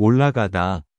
올라가다.